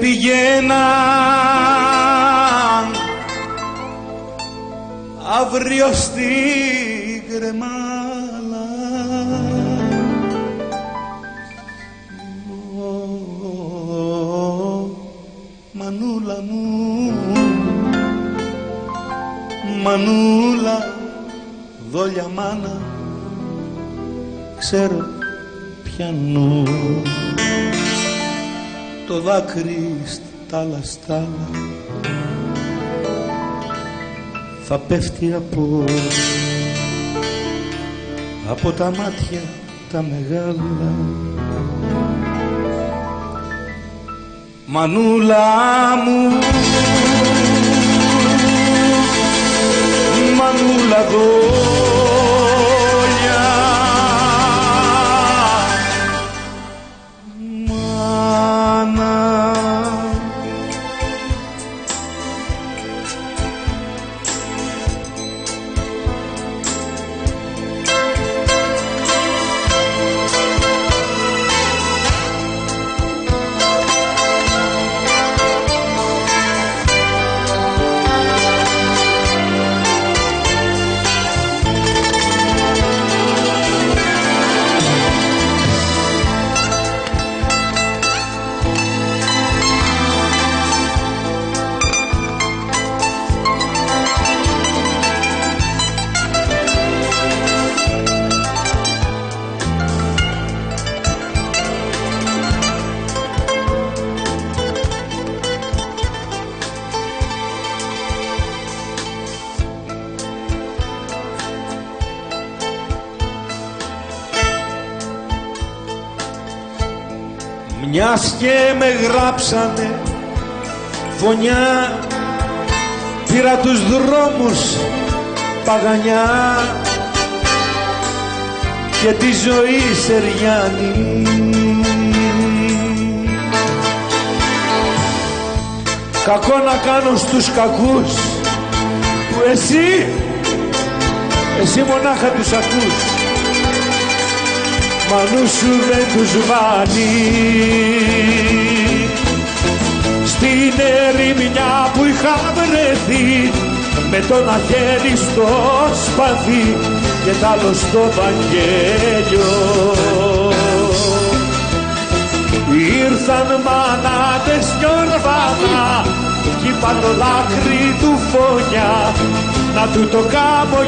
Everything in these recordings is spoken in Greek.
Πηγαίνα. Αύριο στη Κρεμάλα Μανούλα μου. Μανούλα δόλια μάνα. Ξέρω πιανού το δάκρυ στάλα στάλα θα πέφτει από από τα μάτια τα μεγάλα. Μανούλα μου Μανούλα μιας και με γράψανε φωνιά πήρα τους δρόμους παγανιά και τη ζωή σεριάνη κακό να κάνω στους κακούς που εσύ εσύ μονάχα τους ακούς Μανού σου δεν τους βάνει. Στην ερημιά που είχα βρεθεί με το ένα χέρι στο σπαθί και τ' άλλο στο Βαγγέλιο. Ήρθαν μανάτες κι ορφανά κι είπαν το δάκρυ του φωνιά να του το κάνω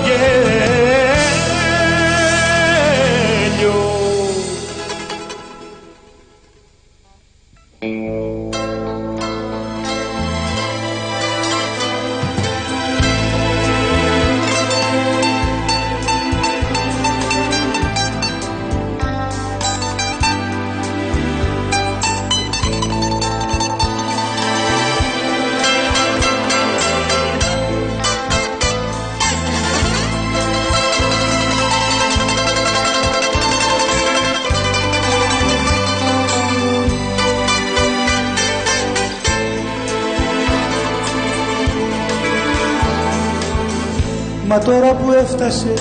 Μα τώρα που έφτασε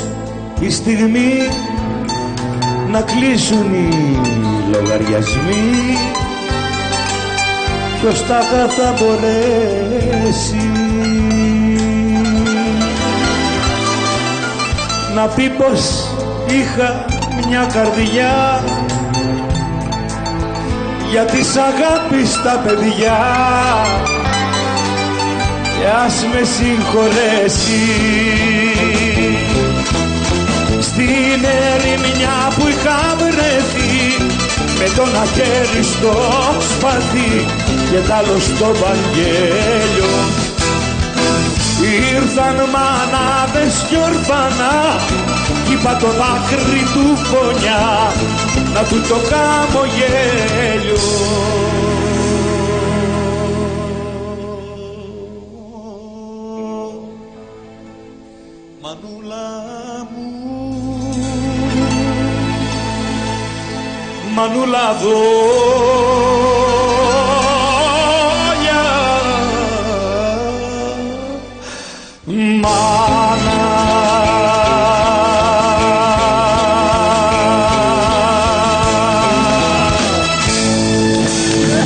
η στιγμή να κλείσουν οι λογαριασμοί ποιος τα θα μπορέσει. Να πει πως είχα μια καρδιά για τις αγάπης τα παιδιά και ας με συγχωρέσει. Στην ερημιά που είχα βρεθεί με τον αχέρι στο σπαθί και τ' άλλο στο Βαγγέλιο. Ήρθαν μανάδες κι ορφανά κι είπα το δάκρυ του φωνιά να του το κάνω γέλιο Μανούλα δόλια Μα